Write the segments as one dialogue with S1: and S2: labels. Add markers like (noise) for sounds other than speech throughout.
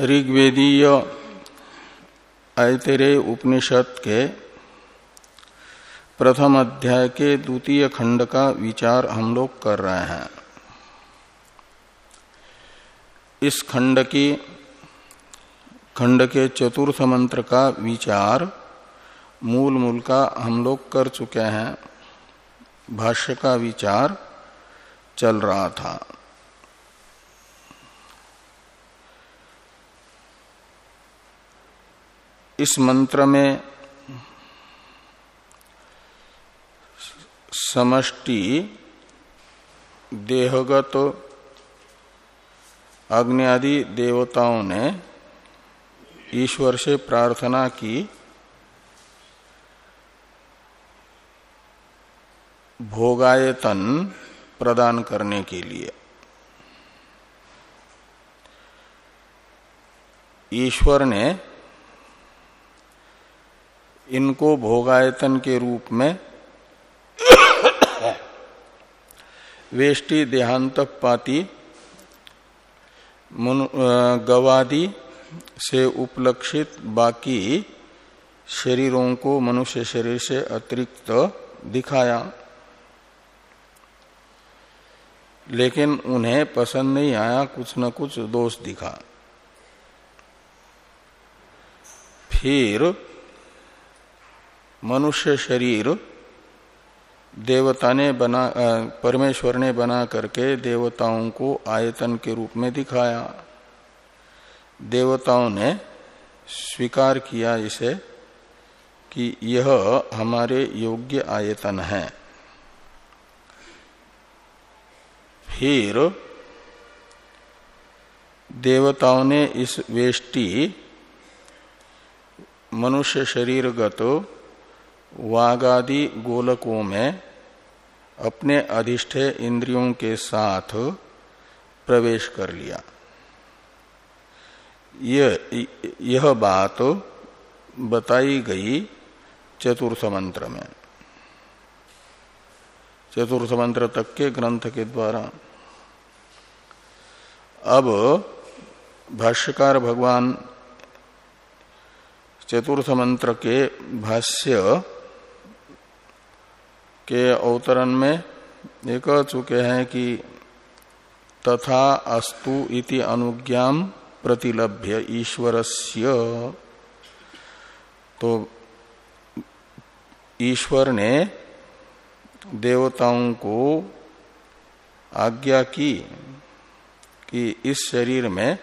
S1: ऋग्वेदीय ऐतरे उपनिषद के प्रथम अध्याय के द्वितीय खंड का विचार हम लोग कर रहे हैं। इस खंड की, खंड के चतुर्थ मंत्र का विचार मूल मूल का हम लोग कर चुके हैं। भाष्य का विचार चल रहा था। इस मंत्र में समष्टि देहगत अग्नि आदि देवताओं ने ईश्वर से प्रार्थना की। भोगायतन प्रदान करने के लिए। ईश्वर ने इनको भोगायतन के रूप में वेष्टि देहांत पाती गवादि से उपलक्षित बाकी शरीरों को मनुष्य शरीर से अतिरिक्त दिखाया। लेकिन उन्हें पसंद नहीं आया, कुछ न कुछ दोष दिखा। फिर मनुष्य शरीर देवता ने बना परमेश्वर ने बना करके देवताओं को आयतन के रूप में दिखाया। देवताओं ने स्वीकार किया इसे कि यह हमारे योग्य आयतन है। फिर देवताओं ने इस वेष्टि मनुष्य शरीरगत वागादि गोलकों में अपने अधिष्ठे इंद्रियों के साथ प्रवेश कर लिया। यह यह बात बताई गई चतुर्थ मंत्र में। चतुर्थ मंत्र तक के ग्रंथ के द्वारा। अब भाष्यकार भगवान चतुर्थ मंत्र के भाष्य के अवतरण में ये कह चुके हैं कि तथा अस्तु इति अनुज्ञाम प्रतिलभ्य ईश्वरस्य। तो ईश्वर ने देवताओं को आज्ञा की कि इस शरीर में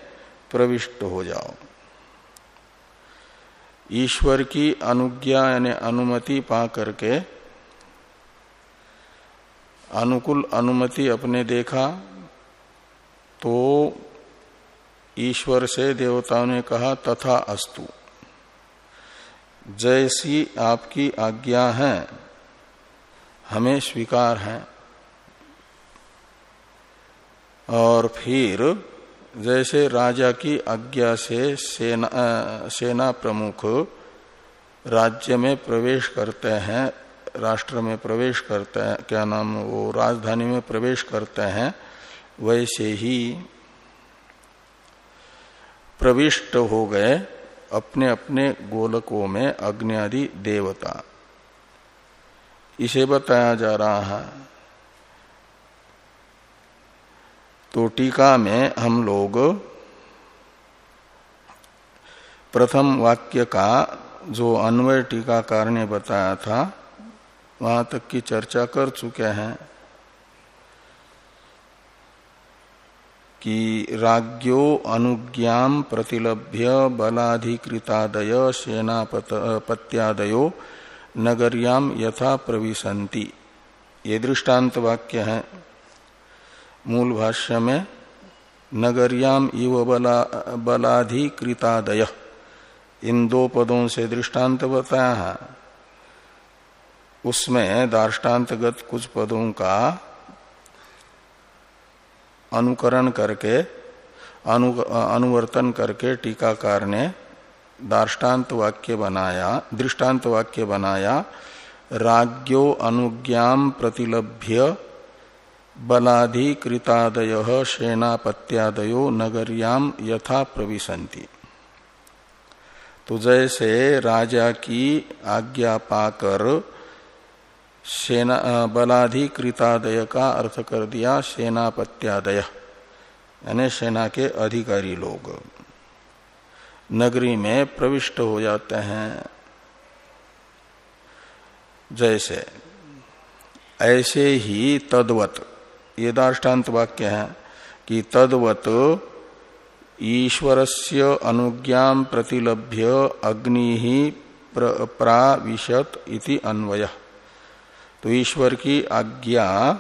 S1: प्रविष्ट हो जाओ। ईश्वर की अनुज्ञा यानी अनुमति पा करके अनुकूल अनुमति अपने देखा तो ईश्वर से देवताओं ने कहा, तथा अस्तु। जैसी आपकी आज्ञा है, हमें स्वीकार है। और फिर, जैसे राजा की आज्ञा से सेना सेना प्रमुख राज्य में प्रवेश करते हैं राष्ट्र में प्रवेश करते हैं, क्या नाम वो राजधानी में प्रवेश करते हैं, वैसे ही प्रविष्ट हो गए अपने अपने गोलकों में अग्नि देवता। इसे बताया जा रहा है तो टीका में हम लोग प्रथम वाक्य का जो अन्वय टीकाकार ने बताया था वहाँ तक की चर्चा कर चुके हैं कि राज्यो अनुज्ञाम प्रतिलभ्य बलाधिकृतादय सेनापत्यादयो नगरियाम यथा प्रविशंति ये दृष्टांत वाक्य है। मूल भाष्य में नगरियाम इव बला बलाधिकृतादय। इन दो पदों से दृष्टांत बताया। है उसमें दार्टान्तगत कुछ पदों का अनुकरण करके अनु, अनुवर्तन करके टीकाकार ने दार्टान्त वाक्य बनाया दृष्टांत वाक्य बनाया राज्यो अनुज्ञाम प्रतिलभ्य बलाधिकृतादय सेनापत्यादयो नगरियाम यथा प्रविशंति तो जैसे राजा की आज्ञा पाकर सेना बलाधिकृतादय का अर्थ कर दिया, सेनापत्यादय। यानी सेना के अधिकारी लोग। नगरी में प्रविष्ट हो जाते हैं। जैसे, ऐसे ही तद्वत, ये दाष्टान्त वाक्य है, कि तद्वत ईश्वरस्य अनुज्ञा प्रतिलभ्य अग्नि ही प्राविशत इति अन्वय। तो ईश्वर की आज्ञा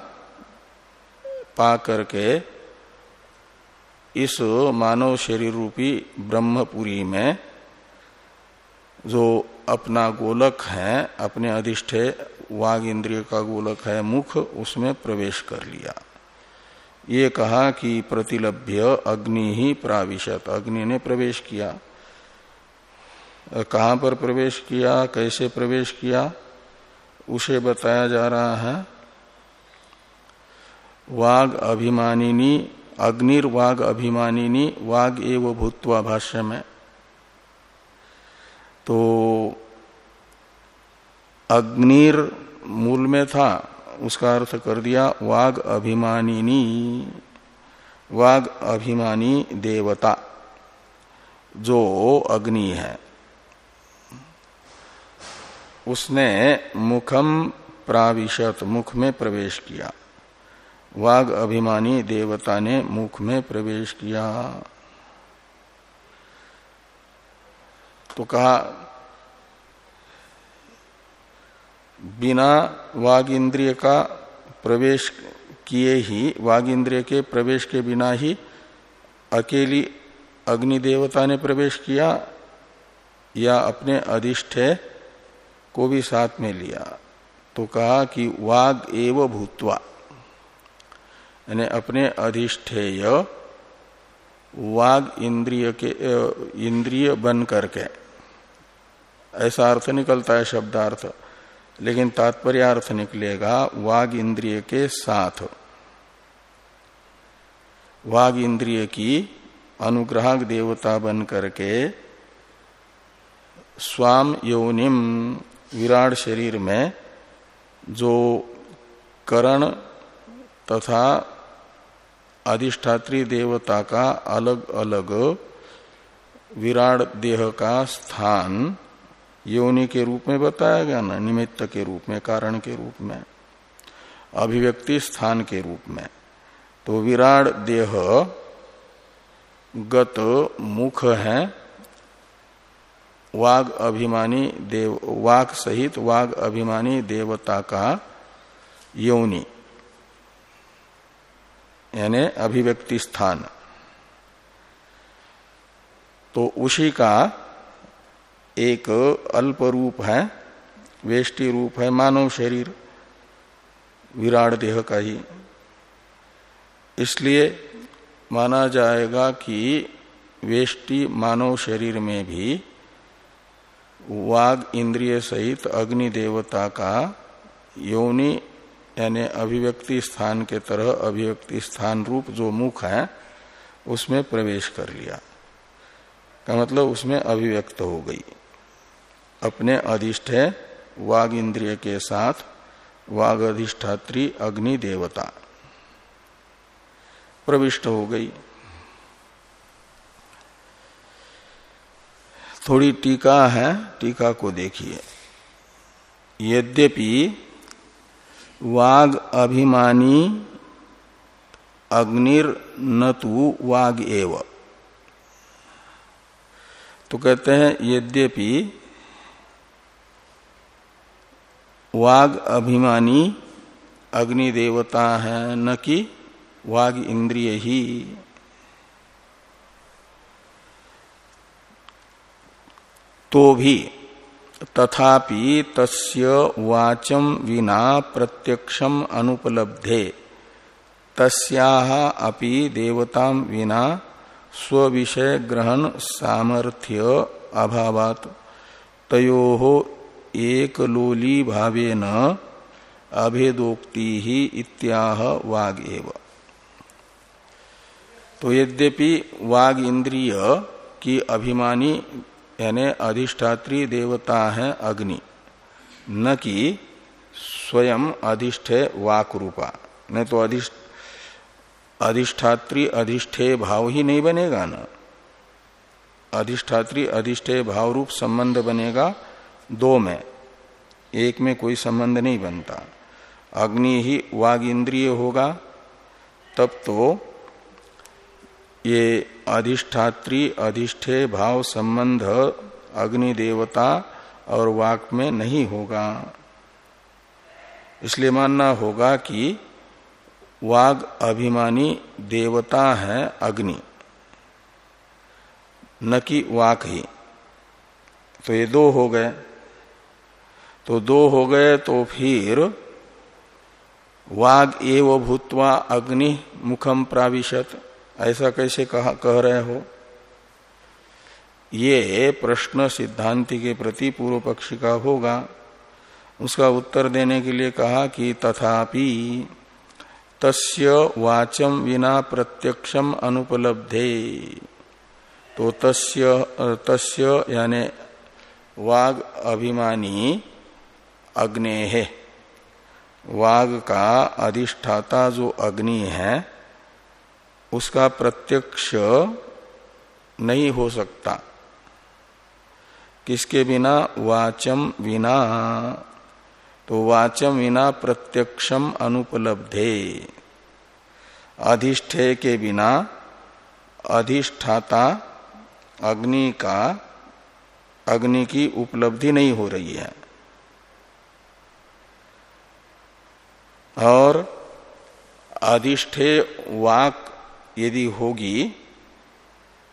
S1: पा करके इस मानव शरीर रूपी ब्रह्मपुरी में जो अपना गोलक है, अपने अधिष्ठे वाग इंद्रिय का गोलक है, मुख, उसमें प्रवेश कर लिया। ये कहा कि प्रतिलभ्य अग्नि ही प्राविशत। अग्नि ने प्रवेश किया। कहाँ पर प्रवेश किया? कैसे प्रवेश किया? उसे बताया जा रहा है। वाग अभिमानिनी अग्निर्वाग अभिमानिनी, वाग एव भूतवा भाष्य में तो अग्निर मूल में था, उसका अर्थ कर दिया, वाग अभिमानिनी, वाग अभिमानी देवता, जो अग्नि है। उसने मुखम प्राविशत, मुख में प्रवेश किया। वाग अभिमानी देवता ने मुख में प्रवेश किया। तो कहा, बिना वाग इंद्रिय का प्रवेश किए ही वाग इंद्रिय के प्रवेश के बिना ही अकेली अग्नि देवता ने प्रवेश किया या अपने अधिष्ठे को भी साथ में लिया। तो कहा कि वाग एव भूतवा। यानी अपने अधिष्ठेय वाग इंद्रिय के इंद्रिय बन करके। ऐसा अर्थ निकलता है शब्दार्थ, लेकिन तात्पर्य अर्थ निकलेगा वाग इंद्रिय के साथ। वाग इंद्रिय की अनुग्राहक देवता बन करके स्वाम योनिम विराट शरीर में जो करण तथा अधिष्ठात्री देवता का अलग अलग विराट देह का स्थान योनि के रूप में बताया गया ना, निमित्त के रूप में, कारण के रूप में, अभिव्यक्ति स्थान के रूप में। तो विराट देह गत मुख है वाग अभिमानी देव, वाक सहित वाग अभिमानी देवता का यौनी, यानी अभिव्यक्ति स्थान। तो उसी का एक अल्प रूप है, वेष्टि रूप है, मानव शरीर, विराट देह का ही। इसलिए माना जाएगा कि वेष्टि मानव शरीर में भी वाग इंद्रिय सहित अग्नि देवता का योनि, यानी अभिव्यक्ति स्थान के तरह अभिव्यक्ति स्थान रूप जो मुख है, उसमें प्रवेश कर लिया। का मतलब उसमें अभिव्यक्त हो गई। अपने अधिष्ठे वाग इंद्रिय के साथ वाग अधिष्ठात्री अग्नि देवता। प्रविष्ट हो गई। थोड़ी टीका है, टीका को देखिए। यद्यपि वाग अभिमानी अग्निर न वाग एव। तो कहते हैं, यद्यपि वाग अभिमानी अग्नि देवता है न कि वाग इंद्रिय ही। तो भी तथापि तस्य वाचम विना प्रत्यक्षम अनुपलब्धे। अपि देवता विना स्विषय ग्रहण सामर्थ्य अभावात। तयो एक लोली भावेन अभेदोक्ति ही इत्याह वाग एव। तो यद्यपि वाग इंद्रिय की अभिमानी यानी अधिष्ठात्री देवता है अग्नि। न कि स्वयं अधिष्ठे वाक रूपा नहीं तो अधिष्ठ, अधिष्ठात्री अधिष्ठे भाव ही नहीं बनेगा ना। अधिष्ठात्री अधिष्ठे भाव रूप संबंध बनेगा दो में। एक में कोई संबंध नहीं बनता। अग्नि ही वाग इंद्रिय होगा। तब तो ये अधिष्ठात्री, अधिष्ठे भाव संबंध अग्नि देवता और वाक में नहीं होगा। इसलिए मानना होगा कि वाग अभिमानी देवता है अग्नि। न कि वाक ही। तो ये दो हो गए। तो दो हो गए तो फिर वाग एव भूतवा अग्नि मुखम प्राविशत। ऐसा कैसे कहा, कह रहे हो? ये प्रश्न सिद्धांति के प्रति पूर्व पक्षी का होगा। उसका उत्तर देने के लिए कहा कि तथापि तस्य वाचम विना प्रत्यक्षम अनुपलब्धे। तो तस्य तस्य यानी वाग अभिमानी अग्ने। है वाग का अधिष्ठाता जो अग्नि है उसका प्रत्यक्ष नहीं हो सकता। किसके बिना? वाचम बिना तो वाचम बिना प्रत्यक्षम अनुपलब्धे। अधिष्ठे के बिना अधिष्ठाता अग्नि का, अग्नि की उपलब्धि नहीं हो रही है। और अधिष्ठे वाक यदि होगी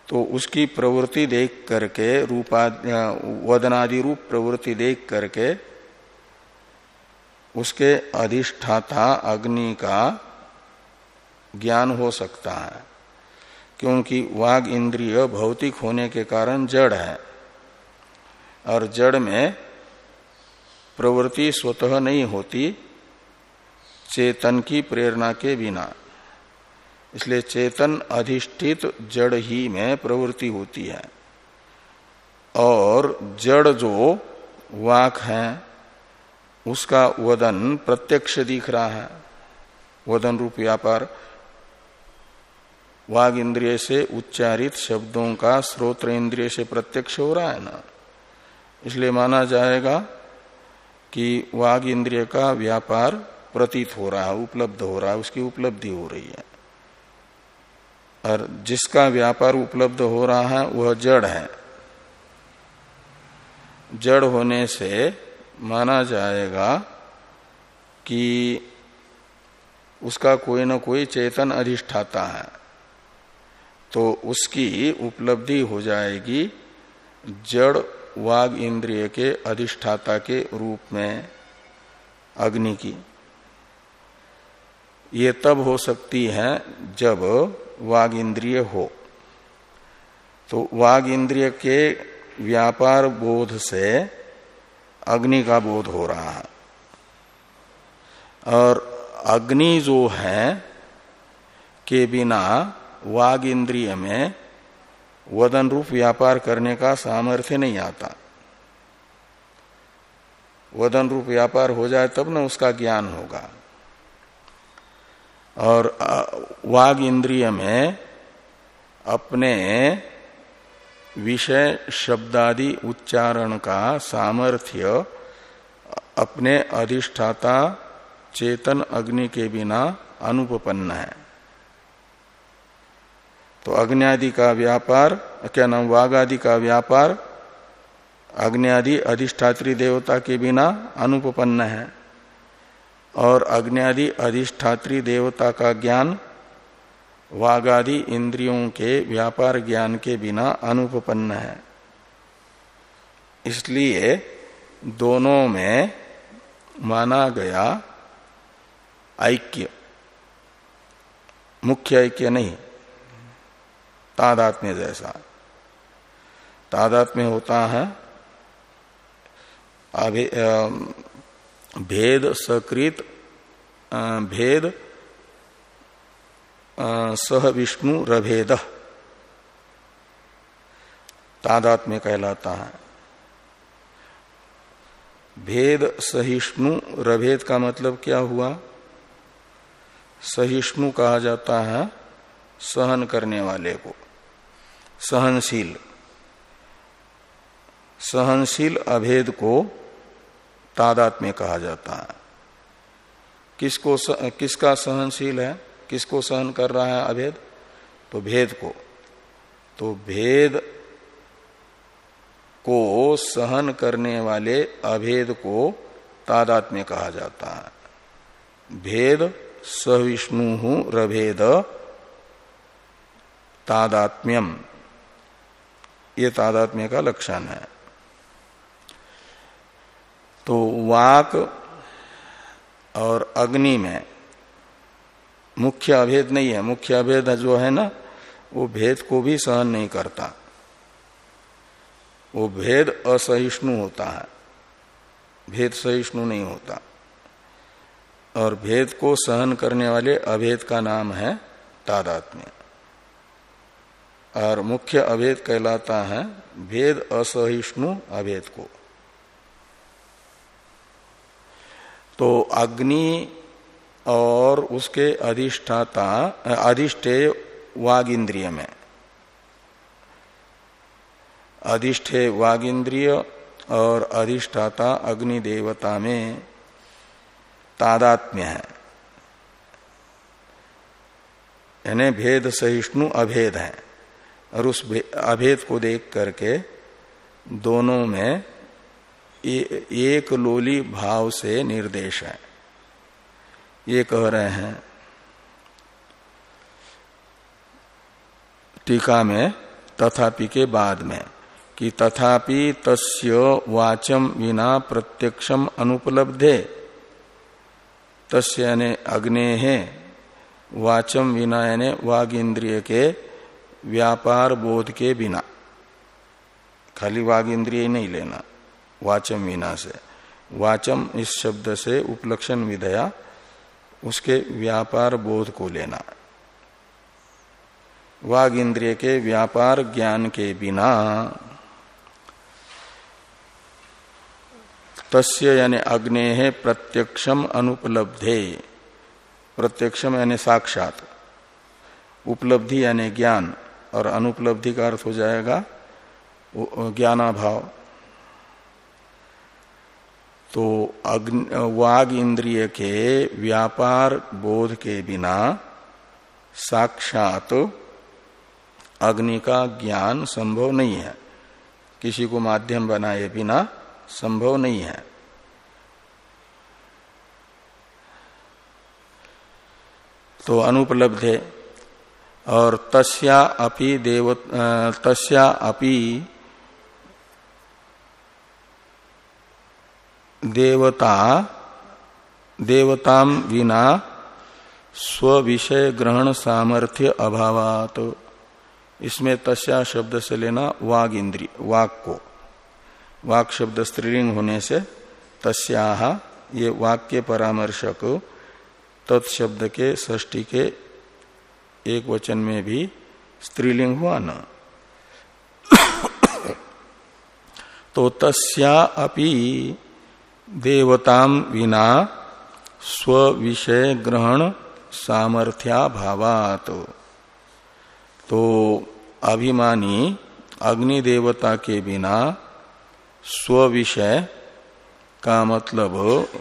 S1: तो उसकी प्रवृत्ति देख करके, रूपा वदनादि रूप प्रवृत्ति देख करके, उसके अधिष्ठाता अग्नि का ज्ञान हो सकता है। क्योंकि वाग इंद्रिय भौतिक होने के कारण जड़ है, और जड़ में प्रवृत्ति स्वतः नहीं होती, चेतन की प्रेरणा के बिना। इसलिए चेतन अधिष्ठित जड़ ही में प्रवृत्ति होती है। और जड़ जो वाक है, उसका वदन प्रत्यक्ष दिख रहा है। वदन रूप व्यापार, वाग इंद्रिय से उच्चारित शब्दों का स्रोत्र इंद्रिय से प्रत्यक्ष हो रहा है ना। इसलिए माना जाएगा कि वाग इंद्रिय का व्यापार प्रतीत हो रहा है, उपलब्ध हो रहा है, उसकी उपलब्धि हो रही है। और जिसका व्यापार उपलब्ध हो रहा है, वह जड़ है। जड़ होने से माना जाएगा कि उसका कोई ना कोई चेतन अधिष्ठाता है तो उसकी उपलब्धि हो जाएगी जड़ वाग इंद्रिय के अधिष्ठाता के रूप में, अग्नि की। ये तब हो सकती है जब वाग इंद्रिय हो। तो वाग इंद्रिय के व्यापार बोध से अग्नि का बोध हो रहा है। और अग्नि जो है, के बिना वाग इंद्रिय में वदन रूप व्यापार करने का सामर्थ्य नहीं आता। वदन रूप व्यापार हो जाए तब न उसका ज्ञान होगा। और वाग इंद्रिय में अपने विषय शब्दादि उच्चारण का सामर्थ्य अपने अधिष्ठाता चेतन अग्नि के बिना अनुपन्न है। तो अग्नि का व्यापार, क्या नाम वाघ आदि का व्यापार अग्नि आदि अधिष्ठात्री देवता के बिना अनुपन्न है। और अग्नि अधिष्ठात्री देवता का ज्ञान, वागादि इंद्रियों के व्यापार ज्ञान के बिना अनुपन्न है। इसलिए दोनों में माना गया ऐक्य, मुख्य ऐक्य नहीं, तादात्म्य जैसा। तादात्म्य होता है भेद सकृत भेद सह विष्णु रभेद। तादात्म्य कहलाता है। भेद सहिष्णु रभेद का मतलब क्या हुआ? सहिष्णु कहा जाता है सहन करने वाले को। सहनशील। सहनशील अभेद को तादात में कहा जाता है। किसको किसका सहनशील है, किसको सहन कर रहा है अभेद? तो भेद को। तो भेद को सहन करने वाले अभेद को तादात में कहा जाता है। भेद सविष्णु रभेद तादात्म्यम। ये तादात्म्य का लक्षण है। तो वाक और अग्नि में मुख्य अभेद नहीं है। मुख्य अभेद जो है ना, वो भेद को भी सहन नहीं करता। वो भेद असहिष्णु होता है। भेद सहिष्णु नहीं होता। और भेद को सहन करने वाले अभेद का नाम है तादात्म्य। और मुख्य अभेद कहलाता है भेद असहिष्णु अभेद को। तो अग्नि और उसके अधिष्ठाता, अधिष्ठे वाग इंद्रिय में। अधिष्ठे वाग इंद्रिय और अधिष्ठाता अग्नि देवता में तादात्म्य है। यानी भेद सहिष्णु अभेद है। और उस अभेद को देख करके दोनों में एक लोली भाव से निर्देश है। ये कह रहे हैं, टीका में, तथापि के बाद में, कि तथापि तस्य वाचम विना प्रत्यक्षम अनुपलब्धे। तस्य यानी अग्ने वाचम विना यानी वाग इंद्रिय के व्यापार बोध के बिना। खाली वाग इंद्रिय नहीं लेना। वाचम विना से वाचम इस शब्द से उपलक्षण विधया, उसके व्यापार बोध को लेना। वाग इंद्रिय के व्यापार ज्ञान के बिना, तस्य यानी अग्ने प्रत्यक्षम अनुपलब्धे। प्रत्यक्षम यानी साक्षात। उपलब्धि यानी ज्ञान, और अनुपलब्धि का अर्थ हो जाएगा ज्ञानाभाव। तो वाग इंद्रिय के व्यापार बोध के बिना साक्षात अग्नि का ज्ञान संभव नहीं है। किसी को माध्यम बनाए बिना संभव नहीं है। तो अनुपलब्ध। है और तस्या अपि देव तस्या अपि देवता देवताम विना स्व विषय ग्रहण सामर्थ्य अभावात। इसमें तस्या शब्द से लेना वाग इंद्रिय वाक को। वाक शब्द स्त्रीलिंग होने से तस्याह ये वाक्य परामर्शक तत्शब्द के ष्टी के एक वचन में भी स्त्रीलिंग हुआ न। (coughs) तो तस्या अपि देवताम विना स्व विषय ग्रहण सामर्थ्या भावात तो अभिमानी अग्नि देवता के बिना स्व विषय का मतलब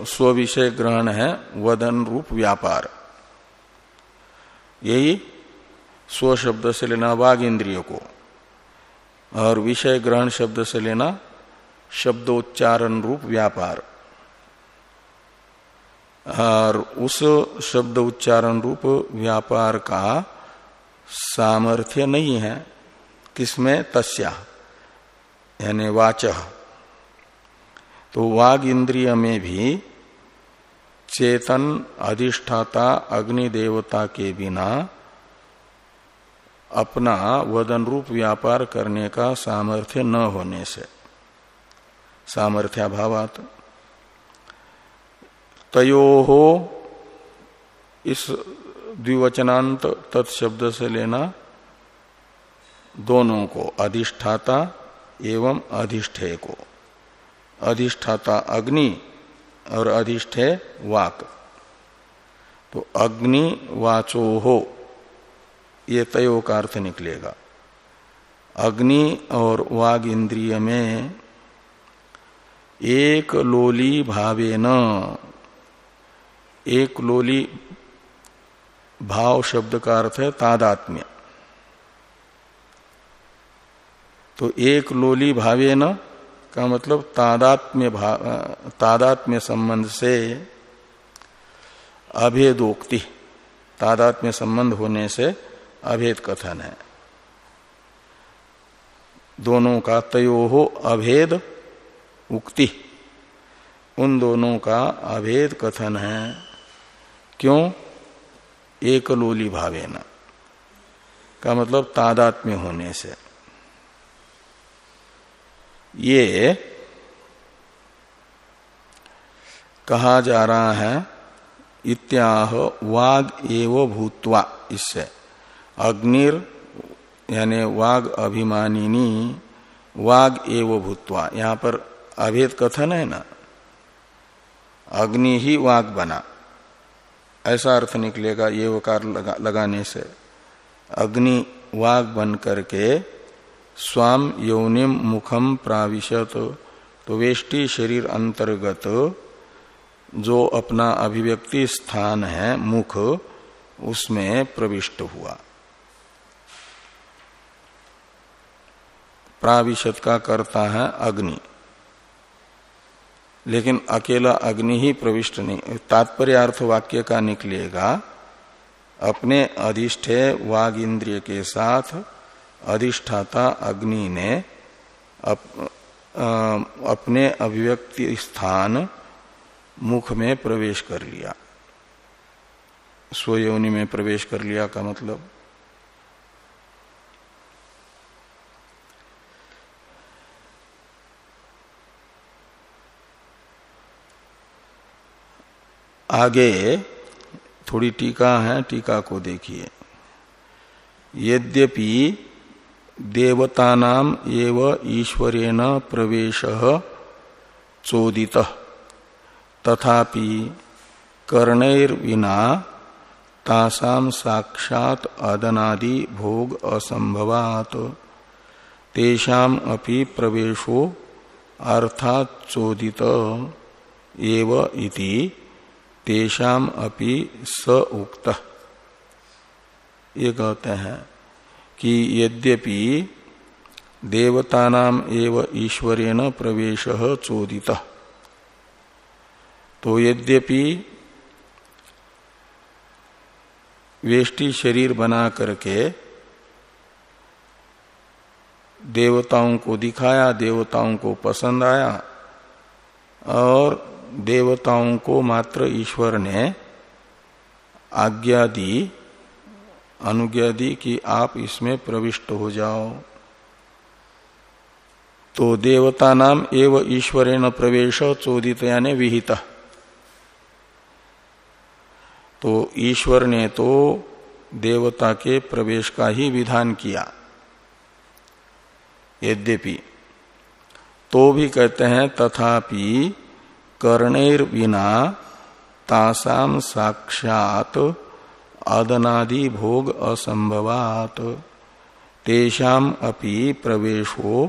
S1: स्व विषय ग्रहण है वदन रूप व्यापार। यही स्व शब्द से लेना वाग इंद्रिय को, और विषय ग्रहण शब्द से लेना शब्दोच्चारण रूप व्यापार। और उस शब्द उच्चारण रूप व्यापार का सामर्थ्य नहीं है। किसमें? तस्या, यानी वाच। तो वाग इंद्रिय में भी चेतन, अधिष्ठाता, अग्नि देवता के बिना अपना वदन रूप व्यापार करने का सामर्थ्य न होने से। सामर्थ्या सामर्थ्याभावात। तयो इस द्विवचनांत तत्शब्द से लेना दोनों को, अधिष्ठाता एवं अधिष्ठे को। अधिष्ठाता अग्नि और अधिष्ठे वाक। तो अग्नि वाचो हो ये तय का अर्थ निकलेगा। अग्नि और वाग इंद्रिय में एक लोली भावे न एक लोली भाव शब्द का अर्थ है तादात्म्य। तो एक लोली भावे न का मतलब तादात्म्य तादात्म्य संबंध से अभेदोक्ति, तादात्म्य संबंध होने से अभेद कथन है। दोनों का तयो हो अभेद उक्ति, उन दोनों का अभेद कथन है। क्यों? एक लोली भावे न का मतलब तादात्म्य होने से। ये कहा जा रहा है, इत्याह वाग एव भूतवा, इससे। अग्निर, यानी वाग अभिमानिनी, वाग एव भूतवा। यहाँ पर अभेद कथन है ना? अग्नि ही वाग बना। ऐसा अर्थ निकलेगा ये वकार लगा, लगाने से। अग्नि वाग बन करके स्वाम यौनिम मुखम प्राविशत तो वेष्टि शरीर अंतर्गत जो अपना अभिव्यक्ति स्थान है मुख उसमें प्रविष्ट हुआ। प्राविशत का करता है अग्नि। लेकिन अकेला अग्नि ही प्रविष्ट नहीं। तात्पर्य अर्थ वाक्य का निकलेगा अपने अधिष्ठे वाग इंद्रिय के साथ अधिष्ठाता अग्नि ने अप, आ, अपने अभिव्यक्ति स्थान मुख में प्रवेश कर लिया। स्वयोनि में प्रवेश कर लिया का मतलब? आगे थोड़ी टीका है, टीका को देखिए। यद्यपि देवतानाम एव ईश्वरेण प्रवेश चोदित, तथापि कर्णैर्विना तासाम साक्षात अदनादि भोग असंभवात तेषाम अपि प्रवेशो अर्थात चोदित एव इति तेषाम अपि स उक्त। ये कहते हैं कि यद्यपि देवतानाम एव ईश्वरेण प्रवेश चोदित तो यद्यपि वेष्टि शरीर बना करके देवताओं को दिखाया, देवताओं को पसंद आया, और देवताओं को मात्र ईश्वर ने आज्ञा दी, अनुज्ञा दी कि आप इसमें प्रविष्ट हो जाओ। तो देवता नाम एव ईश्वरेण प्रवेश चोदित यानी विहित। तो ईश्वर ने तो देवता के प्रवेश का ही विधान किया। यद्यपि तो भी कहते हैं तथापि कर्णेर बिना तासाम साक्षात आदनादि भोग असंभवात तेषाम अपि प्रवेशो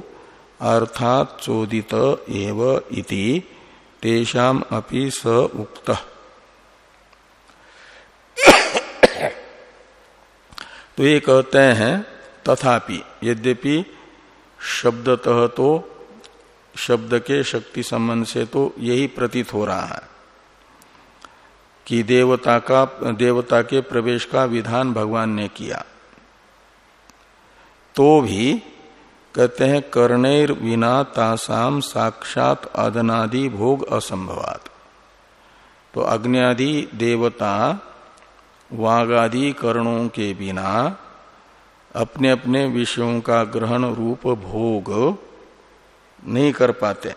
S1: अर्थात चोदित एव इति तेषाम अपि स उक्त। तो ये कहते हैं, तथापि यद्यपि शब्दतः तो शब्द के शक्ति संबंध से तो यही प्रतीत हो रहा है कि देवता का, देवता के प्रवेश का विधान भगवान ने किया। तो भी कहते हैं, कर्णेर विना तासाम साक्षात अदनादि भोग असंभवात। तो अग्नि देवता, वागादि कर्णों के बिना अपने अपने विषयों का ग्रहण रूप भोग नहीं कर पाते।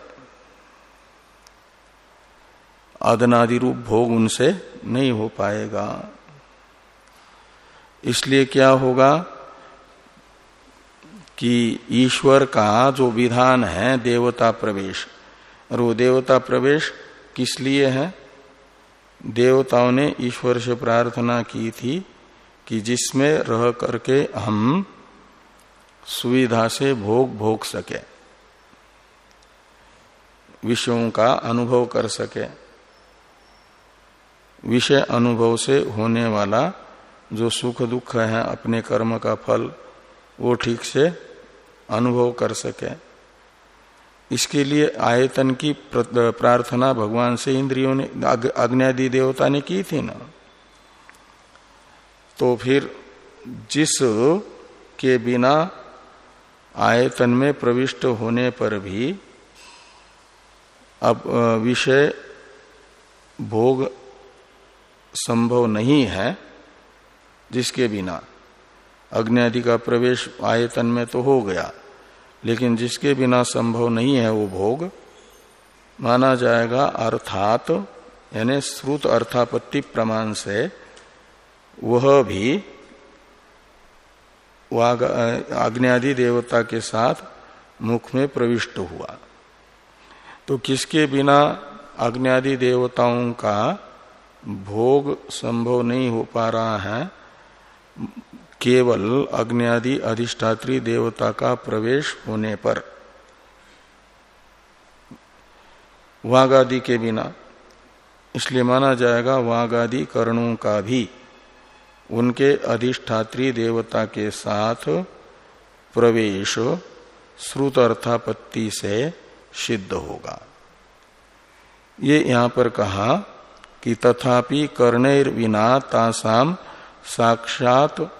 S1: आदनादि रूप भोग उनसे नहीं हो पाएगा। इसलिए क्या होगा कि ईश्वर का जो विधान है देवता प्रवेश, और वो देवता प्रवेश किस लिए है? देवताओं ने ईश्वर से प्रार्थना की थी कि जिसमें रह करके हम सुविधा से भोग भोग सके। विषयों का अनुभव कर सके। विषय अनुभव से होने वाला जो सुख दुख है, अपने कर्म का फल, वो ठीक से अनुभव कर सके। इसके लिए आयतन की प्रार्थना भगवान से इंद्रियों ने अग्नि देवता ने की थी ना? तो फिर जिस के बिना आयतन में प्रविष्ट होने पर भी अब विषय भोग संभव नहीं है जिसके बिना। अग्नि आदि का प्रवेश आयतन में तो हो गया, लेकिन जिसके बिना संभव नहीं है वो भोग, माना जाएगा अर्थात, यानी श्रुत अर्थापत्ति प्रमाण से वह भी आदि देवता के साथ मुख में प्रविष्ट हुआ। तो किसके बिना आदि देवताओं का भोग संभव नहीं हो पा रहा है? केवल अग्नि अधिष्ठात्री देवता का प्रवेश होने पर। वाघ के बिना। इसलिए माना जाएगा वाघ आदि कर्णों का भी उनके अधिष्ठात्री देवता के साथ प्रवेश, श्रुत अर्थापत्ति से सिद्ध होगा। ये यहाँ पर कहा कि तथापि कर्णेर विना तासाम साक्षात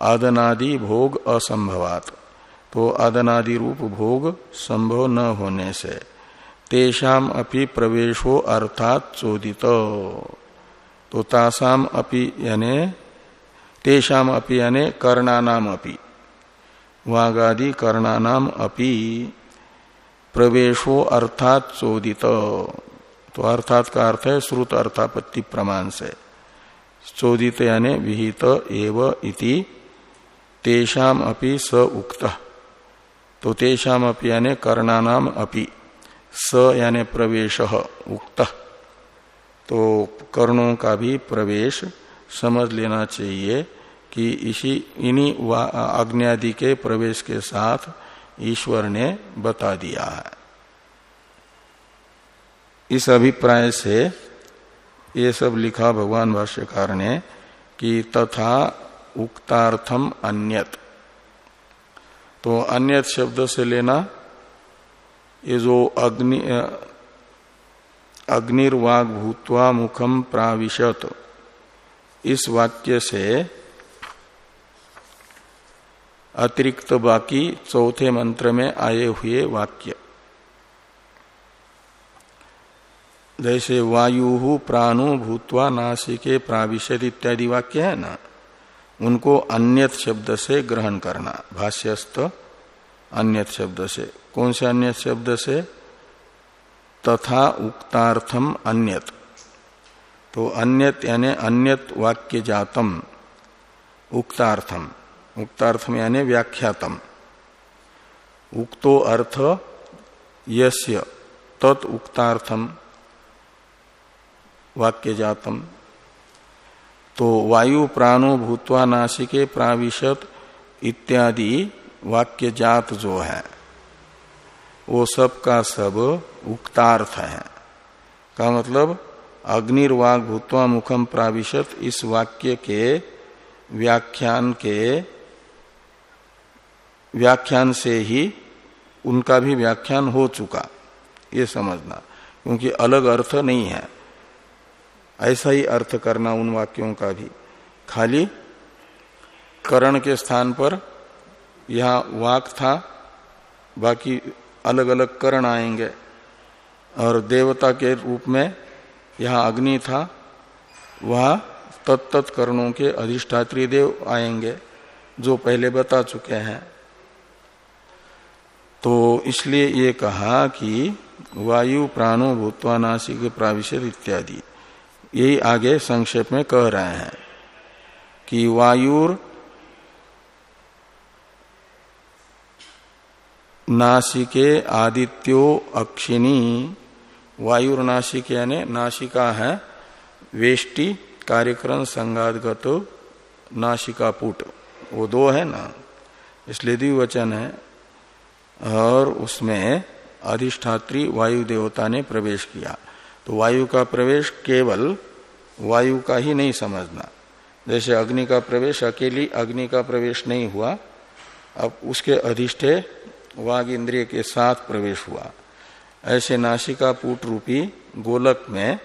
S1: आदनादि भोग असंभवात। तो आदनादि रूप भोग संभव न होने से तेषाम अपि प्रवेशो अर्थात चोदित। तो तासाम अपि यानी, तेषाम अपि यानी कर्णानाम अपि। वागादि कर्णानाम अपि। प्रवेशो अर्थात चोदित। तो अर्थात का अर्थ है श्रुत अर्थापत्ति प्रमाण से। चोदित यानी विहित एव इति तेषाम अपि स उक्त। तो तेषाम अपि यानी कर्णानाम अपि। स यानी प्रवेश उक्त। तो कर्णों का भी प्रवेश समझ लेना चाहिए कि इसी, इन्हीं अग्नि के प्रवेश के साथ ईश्वर ने बता दिया है। इस अभिप्राय से ये सब लिखा भगवान भाष्यकार ने कि तथा उक्तार्थम अन्यत। तो अन्यत शब्द से लेना, ये जो अग्नि अग्निर्वाग भूतवा मुखम प्राविशत, इस वाक्य से अतिरिक्त बाकी चौथे मंत्र में आए हुए वाक्य। जैसे वायु प्राणो भूतवा नासिके प्राविशद इत्यादि वाक्य है ना? उनको अन्यत शब्द से ग्रहण करना। भाष्यस्त अन्यत शब्द से। कौन से अन्यत शब्द से? तथा उक्तार्थम अन्यत। तो अन्यत यानी अन्यत वाक्य जातम उक्तार्थम। उक्तार्थम यानी व्याख्यातम। उक्तो अर्थ यस्य तत् उक्तार्थम वाक्य जातम तो वायु प्राणो भूतवा नासिके प्राविशत इत्यादि वाक्य जात जो है, वो सब का सब उक्तार्थ है। का मतलब अग्निर्वाग भूतवा मुखम प्राविशत इस वाक्य के व्याख्यान के व्याख्यान से ही उनका भी व्याख्यान हो चुका, ये समझना, क्योंकि अलग अर्थ नहीं है। ऐसा ही अर्थ करना उन वाक्यों का भी। खाली करण के स्थान पर यह वाक था, बाकी अलग अलग करण आएँगे। और देवता के रूप में यहाँ अग्नि था, वह तत्त कर्णों के अधिष्ठात्री देव आएँगे, जो पहले बता चुके हैं। तो इसलिए ये कहा कि वायु प्राणो भूतवा नासिक प्राविशद इत्यादि। यही आगे संक्षेप में कह रहे हैं कि वायुर नासिके आदित्यो अक्षिणी, वायुर नासिक यानी नासिका है, वेष्टि, कार्यक्रम संगादगत नासिका पुट वो दो है ना? इसलिए द्विवचन है। और उसमें अधिष्ठात्री वायु देवता ने प्रवेश किया। तो वायु का प्रवेश केवल वायु का ही नहीं समझना। जैसे अग्नि का प्रवेश, अकेली अग्नि का प्रवेश नहीं हुआ, अब उसके अधिष्ठे वाग इंद्रिय के साथ प्रवेश हुआ। ऐसे नासिका पुट रूपी गोलक में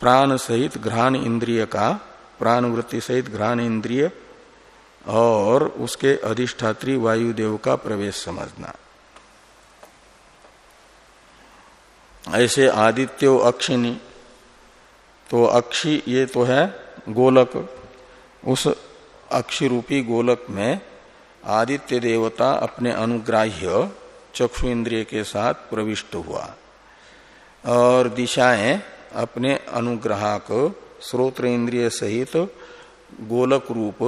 S1: प्राण सहित घ्राण इंद्रिय का प्राण वृत्ति सहित घ्राण इंद्रिय और उसके अधिष्ठात्री वायुदेव का प्रवेश समझना। ऐसे आदित्यो अक्षिणी तो अक्षी ये तो है गोलक। उस अक्षी रूपी गोलक में आदित्य देवता अपने अनुग्राह्य चक्षु इंद्रिय के साथ प्रविष्ट हुआ और दिशाएँ अपने अनुग्राहक स्रोत्र इंद्रिय सहित गोलक रूप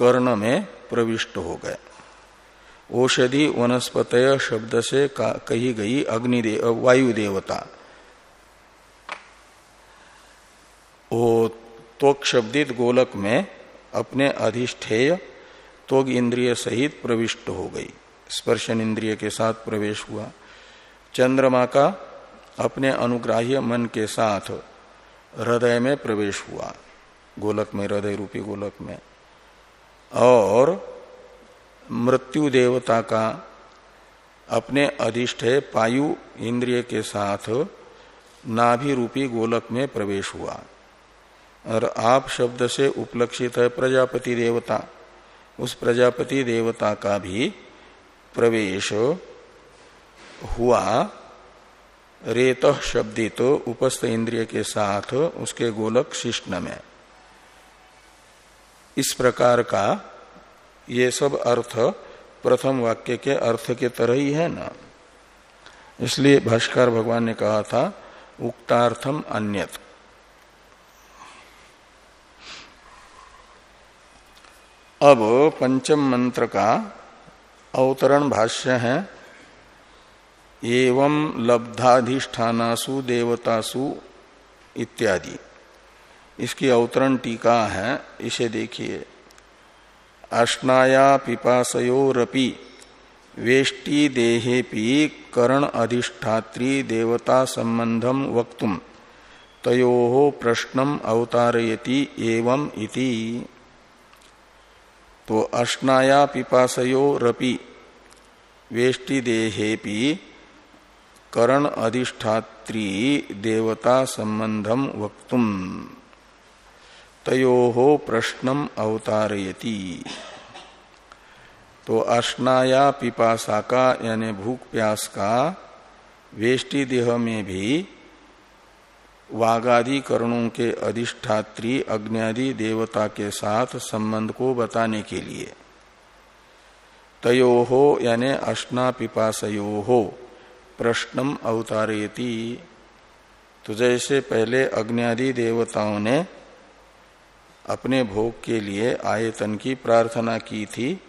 S1: कर्ण में प्रविष्ट हो गए। औषधि वनस्पत शब्द से कही गई अग्निदेव वायु देवता। वो त्वक शब्दित गोलक में अपने अधिष्ठेय त्वग इंद्रिय सहित प्रविष्ट हो गई। स्पर्शन इंद्रिय के साथ प्रवेश हुआ। चंद्रमा का अपने अनुग्राह्य मन के साथ हृदय में प्रवेश हुआ। गोलक में, हृदय रूपी गोलक में। और मृत्यु देवता का अपने अधिष्ठ पायु इंद्रिय के साथ नाभि रूपी गोलक में प्रवेश हुआ। और आप शब्द से उपलक्षित है प्रजापति देवता। उस प्रजापति देवता का भी प्रवेश हुआ। रेत शब्दित उपस्थ इंद्रिय के साथ उसके गोलक शिष्ण में। इस प्रकार का ये सब अर्थ प्रथम वाक्य के अर्थ के तरह ही है ना। इसलिए भाष्कर भगवान ने कहा था, उक्तार्थम अन्यत। अब पंचम मंत्र का अवतरण भाष्य है, एवं लब्धाधिष्ठानासु, देवतासु इत्यादि। इसकी अवतरण टीका है, इसे देखिए। अष्नाया पिपाशयोरपि वेष्टि देहेपि करण अधिष्ठात्री देवता संबंधम वक्तुम, तयो प्रश्नम अवतारयति एवं इति। तो अष्नाया पिपाशयोरपि वेष्टि देहेपि करण अधिष्ठात्री देवता संबंधम वक्तुम। तयो हो प्रश्नम अवतारयति। तो अश्नाया पिपासा का यानी भूख प्यास का वेष्टि देह में भी वागादि करणों के अधिष्ठात्री अग्नि देवता के साथ संबंध को बताने के लिए। तयो हो यानी अश्ना पिपासयो हो प्रश्नम अवतारयति। तो जैसे पहले अग्नि देवताओं ने अपने भोग के लिए आयतन की प्रार्थना की थी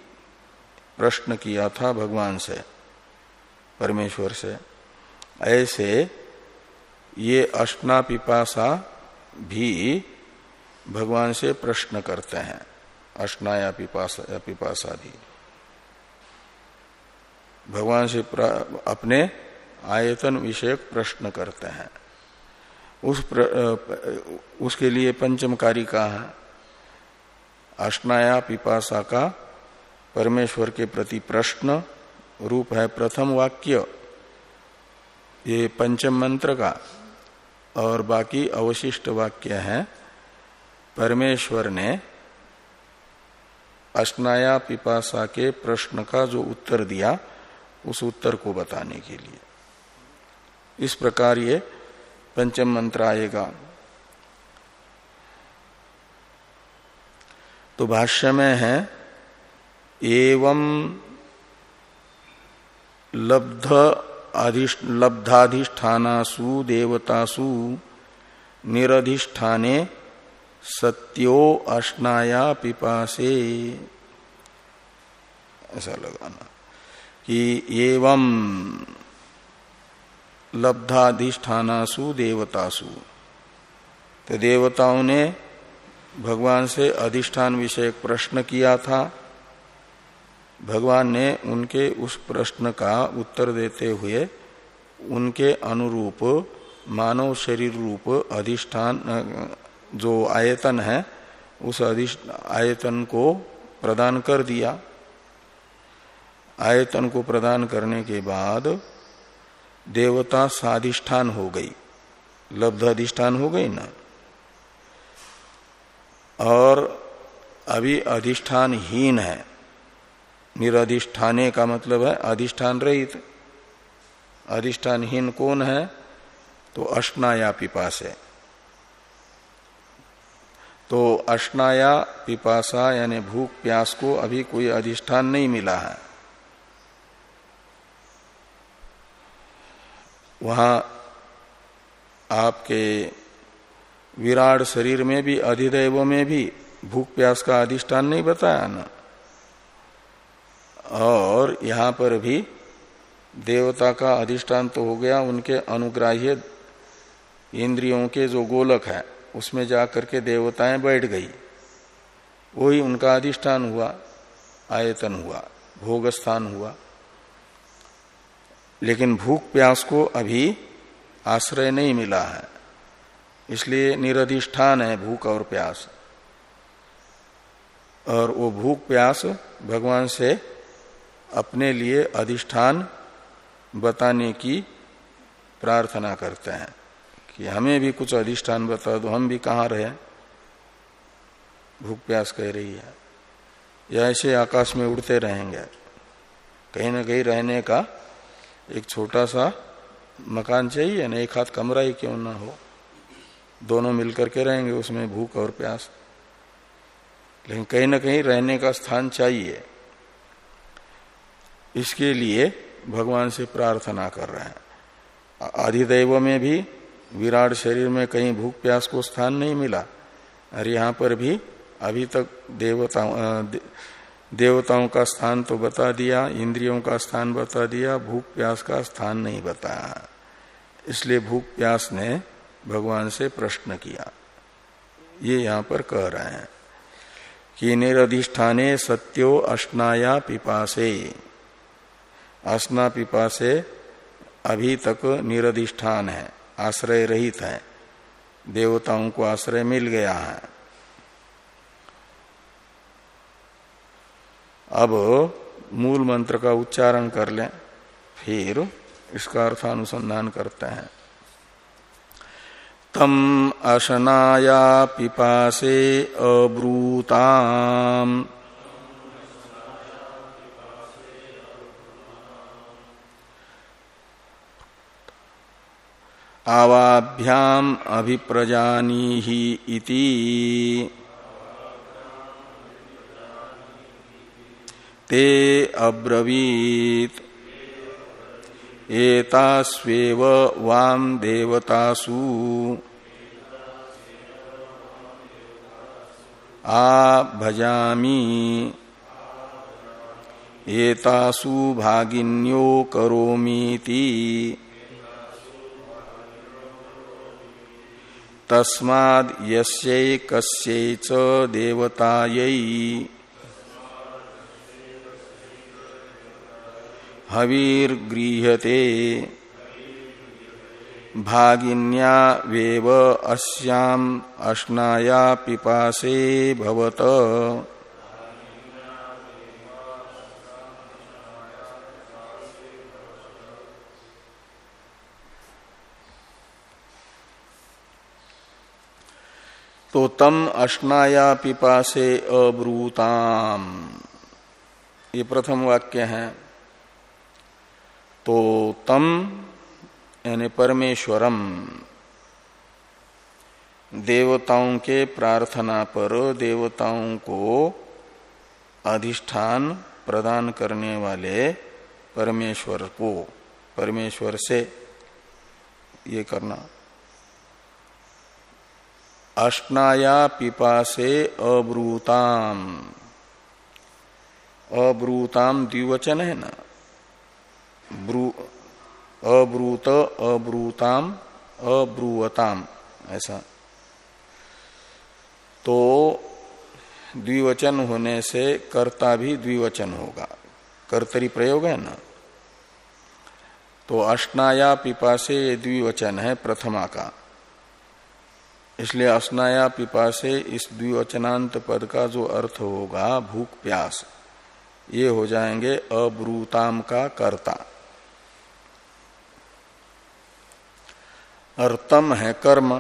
S1: प्रश्न किया था भगवान से परमेश्वर से ऐसे ये अष्टा पिपासा भी भगवान से प्रश्न करते हैं अष्टाया पिपासा पिपासा भी। भगवान से अपने आयतन विषयक प्रश्न करते हैं। उस प्र, उसके लिए पंचमकारी का है। अष्टाया पिपासा का परमेश्वर के प्रति प्रश्न रूप है प्रथम वाक्य, ये पंचम मंत्र का। और बाकी अवशिष्ट वाक्य है, परमेश्वर ने अष्टाया पिपासा के प्रश्न का जो उत्तर दिया, उस उत्तर को बताने के लिए। इस प्रकार ये पंचम मंत्र आएगा। तो भाष्य में है, एवं लब्ध लब्धाधिष्ठानासु, देवतासु, निरधिष्ठाने सत्यो अष्टाया पिपासे। ऐसा लगाना कि एवं लब्धाधिष्ठानासु, देवतासु। तो देवताओं ने भगवान से अधिष्ठान विषय प्रश्न किया था। भगवान ने उनके उस प्रश्न का उत्तर देते हुए उनके अनुरूप मानव शरीर रूप अधिष्ठान, जो आयतन है, उस आयतन को प्रदान कर दिया। आयतन को प्रदान करने के बाद देवता साधिष्ठान हो गई। लब्ध अधिष्ठान हो गई ना? और अभी अधिष्ठान हीन है। निरधिष्ठाने का मतलब है अधिष्ठान रहित। अधिष्ठानहीन कौन है? तो अष्टाया पिपास। है तो अष्टाया पिपासा यानी भूख प्यास को अभी कोई अधिष्ठान नहीं मिला है। वहाँ आपके विराट शरीर में भी, अधिदेव में भी भूख प्यास का अधिष्ठान नहीं बताया ना। और यहाँ पर भी देवता का अधिष्ठान तो हो गया, उनके अनुग्राह्य इंद्रियों के जो गोलक है, उसमें जाकर के देवताएँ बैठ गई। वही उनका अधिष्ठान हुआ, आयतन हुआ भोग स्थान हुआ। लेकिन भूख प्यास को अभी आश्रय नहीं मिला है। इसलिए निरधिष्ठान है भूख और प्यास। और वो भूख प्यास भगवान से अपने लिए अधिष्ठान बताने की प्रार्थना करते हैं कि हमें भी कुछ अधिष्ठान बता दो, हम भी कहाँ रहे भूख प्यास कह रही है। या ऐसे आकाश में उड़ते रहेंगे। कहीं ना कहीं रहने का एक छोटा सा मकान चाहिए, ना एक हाथ कमरा ही क्यों ना हो? दोनों मिलकर के रहेंगे, उसमें भूख और प्यास। लेकिन कहीं ना कहीं रहने का स्थान चाहिए। इसके लिए भगवान से प्रार्थना कर रहे हैं। आधिदैव में भी, विराट शरीर में कहीं भूख प्यास को स्थान नहीं मिला। और यहाँ पर भी अभी तक देवताओं देवताओं का स्थान तो बता दिया, इंद्रियों का स्थान बता दिया, भूख प्यास का स्थान नहीं बताया। इसलिए भूख प्यास ने भगवान से प्रश्न किया। ये यहाँ पर कह रहे हैं कि निरधिष्ठाने सत्यो अष्टाया पिपासे। आसना पिपासे अभी तक निरधिष्ठान है, आश्रय रहित है, देवताओं को आश्रय मिल गया है। अब मूल मंत्र का उच्चारण कर लें, फिर इसका अर्थानुसंधान करते हैं। तम अशनाया पिपासे अब्रूताम। आवाभ्याम अभिप्रजानी ही इति। ते अब्रवीत। एतास्वेव वाम देवतासु। आ भजामी। एतासु भागिन्यो करोमीति। तस्माद् यस्यै कस्यै च देवतायै। हवीर्गृह्यते। भागिन्या अस्याम अश्नाया पिपासे भवत। तो तम अश्नाया पिपासे अब्रूताम। ये प्रथम वाक्य है। तो तम, यानी परमेश्वरम, देवताओं के प्रार्थना पर देवताओं को अधिष्ठान प्रदान करने वाले परमेश्वर को, परमेश्वर से ये करना। अष्टाया पिपा से अब्रूताम। अब्रूताम द्विवचन है ना? अब्रूत, अब्रूताम, अब्रुवताम, ऐसा। तो द्विवचन होने से कर्ता भी द्विवचन होगा। कर्तरी प्रयोग है ना? तो अष्टाया पिपा से द्विवचन है प्रथमा का। इसलिए अस्नाया पिपा से इस द्विवचनांत पद का जो अर्थ होगा, भूख प्यास, ये हो जाएँगे अब्रूताम का कर्ता। अर्थम है कर्म।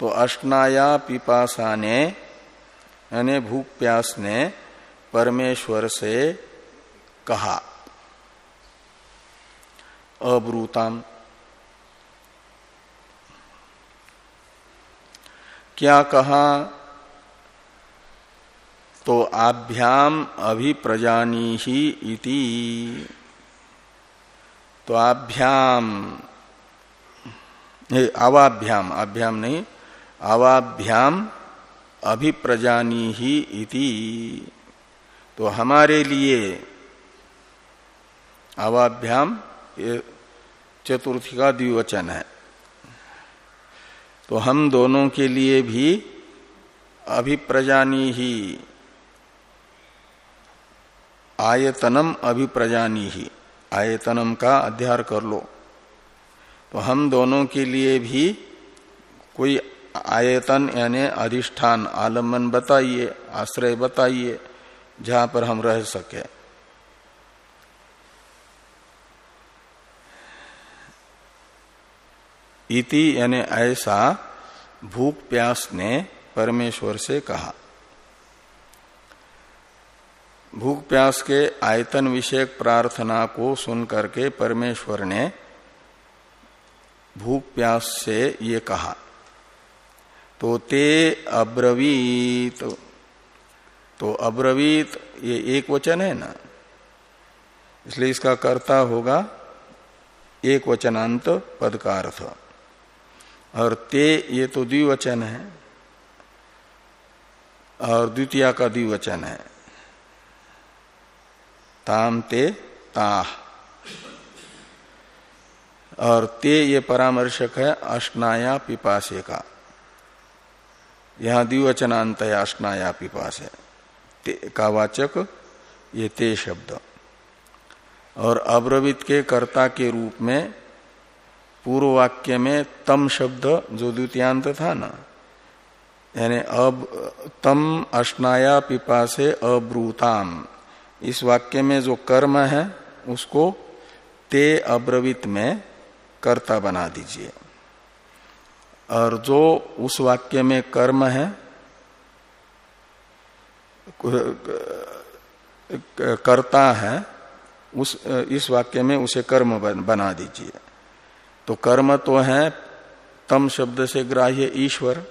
S1: तो अष्टाया पिपासा ने यानी भूख प्यास ने परमेश्वर से कहा। अब्रूताम। क्या कहा? तो आभ्याम अभिप्रजानी ही इति। तो आभ्याम आवाभ्याम आभ्याम नहीं आवाभ्याम अभिप्रजानी ही इति। तो हमारे लिए आवाभ्याम चतुर्थी का द्विवचन है। तो हम दोनों के लिए भी अभिप्रजानी ही आयतनम अभिप्रजानी ही आयतनम का अध्यार कर लो। तो हम दोनों के लिए भी कोई आयतन यानी अधिष्ठान, आलंबन बताइए, आश्रय बताइए, जहाँ पर हम रह सके। इति यानी ऐसा भूख प्यास ने परमेश्वर से कहा। भूख प्यास के आयतन विषयक प्रार्थना को सुन करके परमेश्वर ने भूख प्यास से ये कहा तो ते अब्रवीत। तो अब्रवीत ये एक वचन है ना? इसलिए इसका कर्ता होगा एक वचनांत पद का अर्थ। और ते ये तो द्विवचन है, और द्वितीय का द्विवचन है। ताम ते और ते ये परामर्शक है अष्टाया पिपासे का। यहाँ द्विवचनांत है अष्टाया पिपासे का वाचक, ये ते शब्द। और अब्रवित के कर्ता के रूप में पूर्व वाक्य में तम शब्द जो द्वितीयांत था ना, यानी अब, तम अष्टाया पिपा से अब्रूताम। इस वाक्य में जो कर्म है, उसको ते अब्रवित में कर्ता बना दीजिए। और जो उस वाक्य में कर्म है, कर्ता है, उस, इस वाक्य में उसे कर्म बना दीजिए। तो कर्म तो है, तम शब्द से ग्राह्य ईश्वर।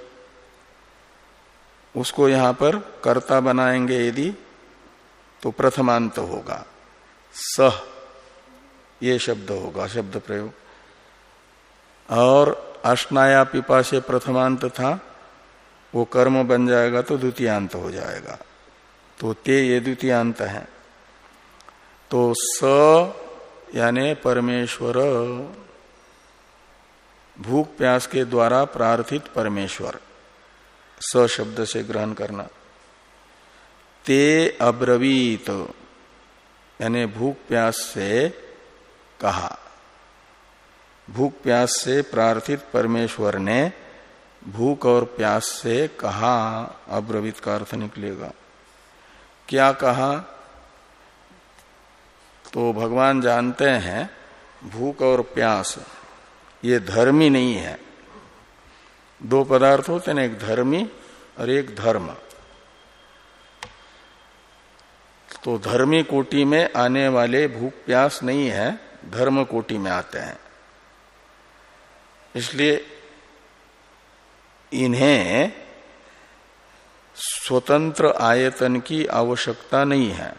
S1: उसको यहाँ पर कर्ता बनाएँगे यदि तो प्रथमांत होगा। सह, ये शब्द होगा, शब्द प्रयोग। और अष्टाया पिपा से प्रथमांत था, वो कर्म बन जाएगा तो द्वितीयांत हो जाएगा। तो ते ये द्वितीयांत है। तो स, यानी परमेश्वर, भूख प्यास के द्वारा प्रार्थित परमेश्वर। स शब्द से ग्रहण करना। ते अब्रवीत, यानी भूख प्यास से कहा। भूख प्यास से प्रार्थित परमेश्वर ने भूख और प्यास से कहा, अब्रवीत का अर्थ निकलेगा। क्या कहा? तो भगवान जानते हैं, भूख और प्यास, ये धर्मी नहीं है। दो पदार्थ होते ना एक धर्मी और एक धर्म। तो धर्मी कोटि में आने वाले भूख प्यास नहीं है, धर्म कोटि में आते हैं। इसलिए इन्हें स्वतंत्र आयतन की आवश्यकता नहीं है।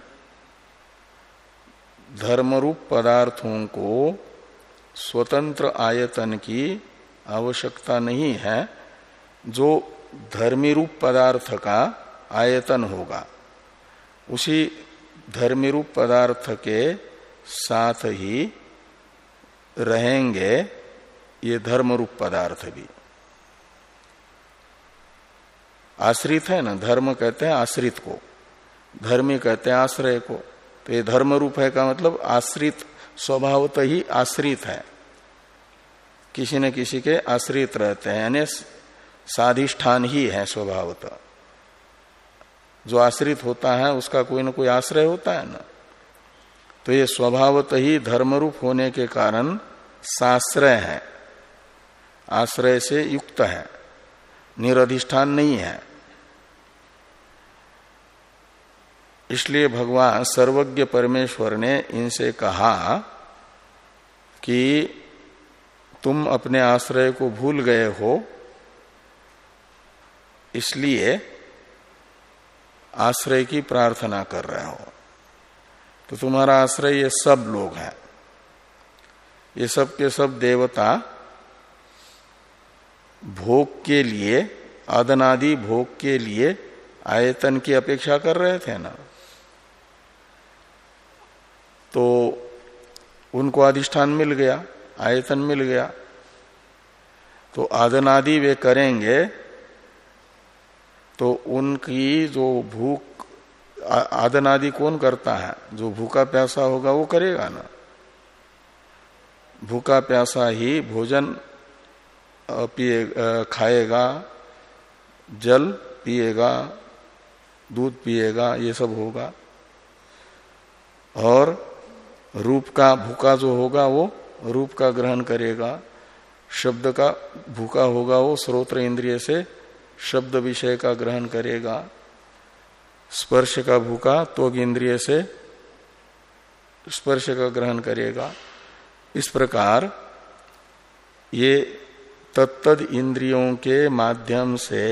S1: धर्मरूप पदार्थों को स्वतंत्र आयतन की आवश्यकता नहीं है, जो धर्मी रूप पदार्थ का आयतन होगा। उसी धर्मी रूप पदार्थ के साथ ही रहेंगे, ये धर्म रूप पदार्थ भी। आश्रित है ना? धर्म कहते हैं आश्रित को। धर्मी कहते हैं आश्रय को। तो ये धर्म रूप है का मतलब आश्रित, स्वभावत ही आश्रित है। किसी न किसी के आश्रित रहते हैं, यानी साधिष्ठान ही है स्वभावतः। जो आश्रित होता है, उसका कोई ना कोई आश्रय होता है ना। तो ये स्वभावत ही धर्मरूप होने के कारण साश्रय है। आश्रय से युक्त है। निरधिष्ठान नहीं है। इसलिए भगवान सर्वज्ञ परमेश्वर ने इनसे कहा कि तुम अपने आश्रय को भूल गए हो, इसलिए आश्रय की प्रार्थना कर रहे हो। तो तुम्हारा आश्रय ये सब लोग हैं। ये सब के सब देवता भोग के लिए, आदनादि भोग के लिए आयतन की अपेक्षा कर रहे थे ना। तो उनको अधिष्ठान मिल गया, आयतन मिल गया। तो आदनादि वे करेंगे तो उनकी जो भूख आदन आदि कौन करता है? जो भूखा प्यासा होगा वो करेगा ना। भूखा प्यासा ही भोजन पिए खाएगा, जल पिएगा, दूध पिएगा, ये सब होगा। और रूप का भूखा जो होगा वो रूप का ग्रहण करेगा, शब्द का भूखा होगा वो स्रोत्र इंद्रिय से शब्द विषय का ग्रहण करेगा, स्पर्श का भूखा तो इंद्रिय से स्पर्श का ग्रहण करेगा। इस प्रकार ये तत्द इंद्रियों के माध्यम से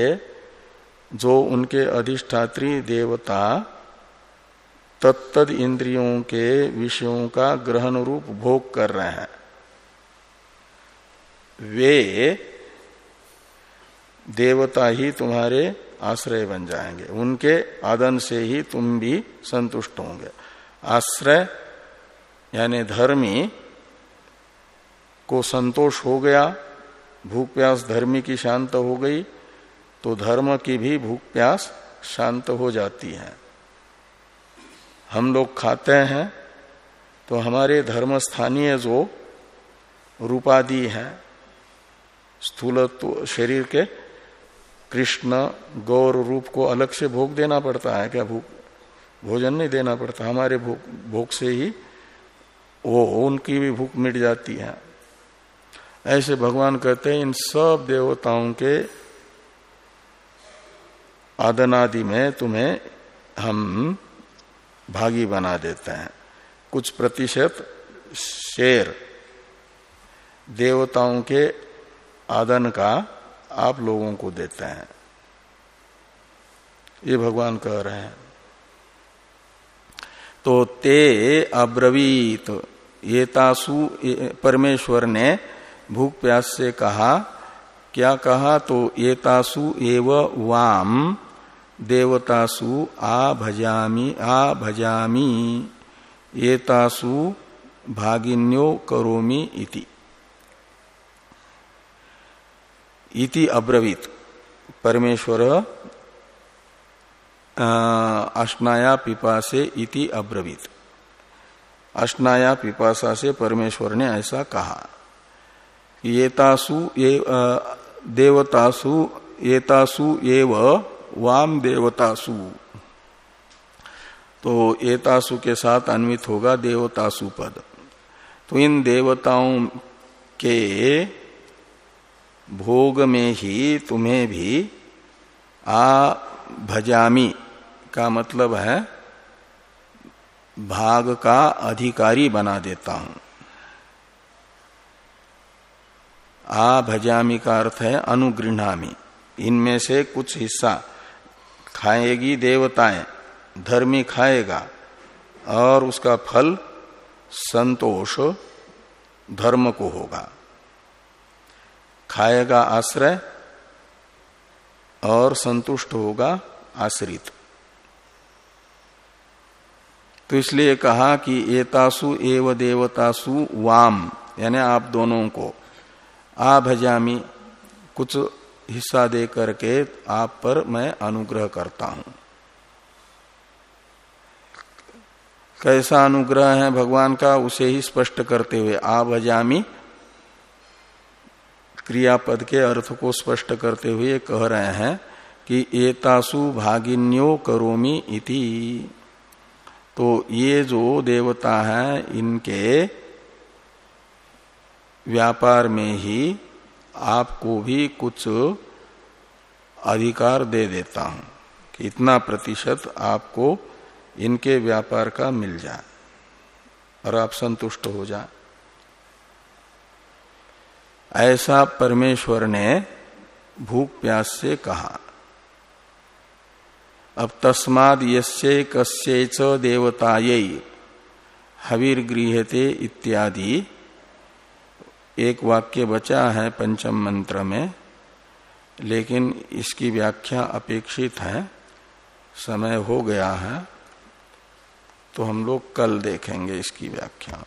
S1: जो उनके अधिष्ठात्री देवता तत्द इंद्रियों के विषयों का ग्रहण रूप भोग कर रहे हैं, वे देवता ही तुम्हारे आश्रय बन जाएँगे। उनके आदन से ही तुम भी संतुष्ट होंगे। आश्रय, यानी धर्मी, को संतोष हो गया, भूख प्यास धर्मी की शांत हो गई तो धर्म की भी भूख प्यास शांत हो जाती है। हम लोग खाते हैं तो हमारे धर्म स्थानीय जो रूपादि हैं स्थूल शरीर के कृष्ण गौर रूप को अलग से भोग देना पड़ता है क्या भूख भोजन नहीं देना पड़ता, हमारे भूख भोग से ही वो, उनकी भी भूख मिट जाती है। ऐसे भगवान कहते हैं, इन सब देवताओं के आदनादि में तुम्हें हम भागी बना देते हैं। कुछ प्रतिशत शेर देवताओं के आदन का आप लोगों को देते हैं। ये भगवान कह रहे हैं। तो ते अब्रवीत, ये तासु परमेश्वर ने भूख प्यास से कहा, क्या कहा? तो ये तासु एव वाम, देवतासु आ भजामी आ भजामी, ये तासु भागिन्यो करोमी इति। इति अब्रवीत। परमेश्वर अष्टाया पिपासे इति अब्रवीत। अष्टाया पिपासा से परमेश्वर ने ऐसा कहा। ये तासु ये देवतासु एतासु एव, वाम देवतासु। तो एतासु के साथ अन्वित होगा देवतासु पद। तो इन देवताओं के भोग में ही तुम्हें भी आ भजामी का मतलब है भाग का अधिकारी बना देता हूँ। आ भजामी का अर्थ है अनुगृहामी। इनमें से कुछ हिस्सा खाएगी देवताएँ, धर्मी खाएगा और उसका फल संतोष, धर्म को होगा। खाएगा आश्रय और संतुष्ट होगा आश्रित। तो इसलिए कहा कि एतासु एव देवतासु वाम, यानी आप दोनों को आ भजामी कुछ हिस्सा दे करके आप पर मैं अनुग्रह करता हूँ। कैसा अनुग्रह है भगवान का, उसे ही स्पष्ट करते हुए आ भजामी क्रियापद के अर्थ को स्पष्ट करते हुए कह रहे हैं कि एतासु भागिन्यो करोमी इति। तो ये जो देवता है, इनके व्यापार में ही आपको भी कुछ अधिकार दे देता हूँ कि इतना प्रतिशत आपको इनके व्यापार का मिल जाए और आप संतुष्ट हो जाए। ऐसा परमेश्वर ने भूख प्यास से कहा। अब तस्माद यस्य कस्य च देवतायै हविर्गृहते इत्यादि। एक वाक्य बचा है पंचम मंत्र में, लेकिन इसकी व्याख्या अपेक्षित है। समय हो गया है तो हम लोग कल देखेंगे इसकी व्याख्या।